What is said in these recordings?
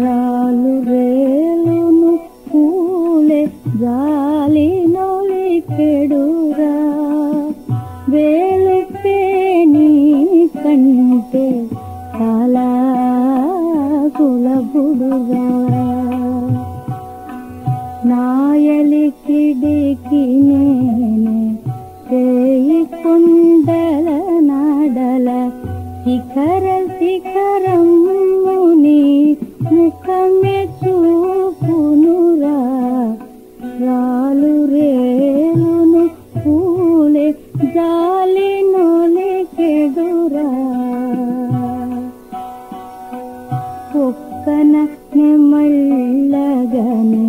రాలు రేలును పూలే గాలి నొలికెడురా వేలుపే నీ కంటే చాలా సులభుడుగా. నాయలికిడికి నేను చేయి కుండల నాడల శిఖర శిఖరం శిఖరముని ముఖమే చూపునురా. రాలు రేలును పూలే జాలి నొలికెడురా ఒక్కన నెమళ్ళగనే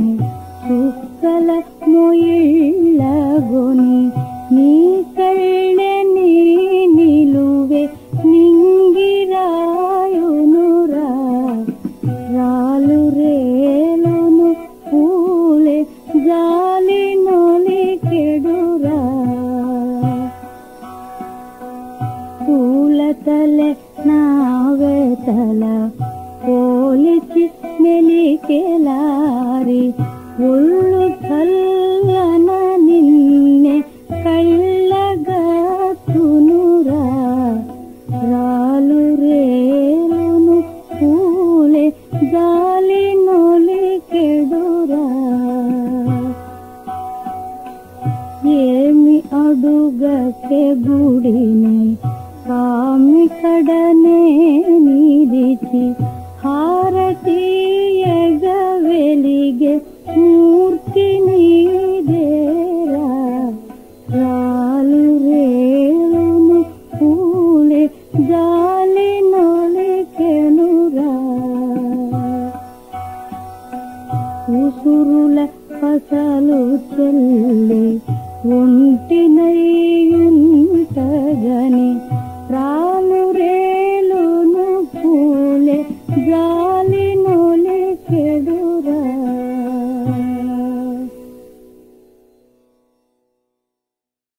పూలతలె నావెతల పోలిచి మెలికెలారి ఒళ్ళు చల్లన నిన్నే కళ్ళగతునురా రాలు రేలును పూలే గాలి నొలికెడురా ఏమి అడుగకే గుడిని కామి కడనే నిలిచి హారతీయగ వెలిగే మూర్తి నీదేరా. రాలు రేలును పూలే గాలి నొలికెనురా ఉసురుల పసలు చెల్లి ఒంటినై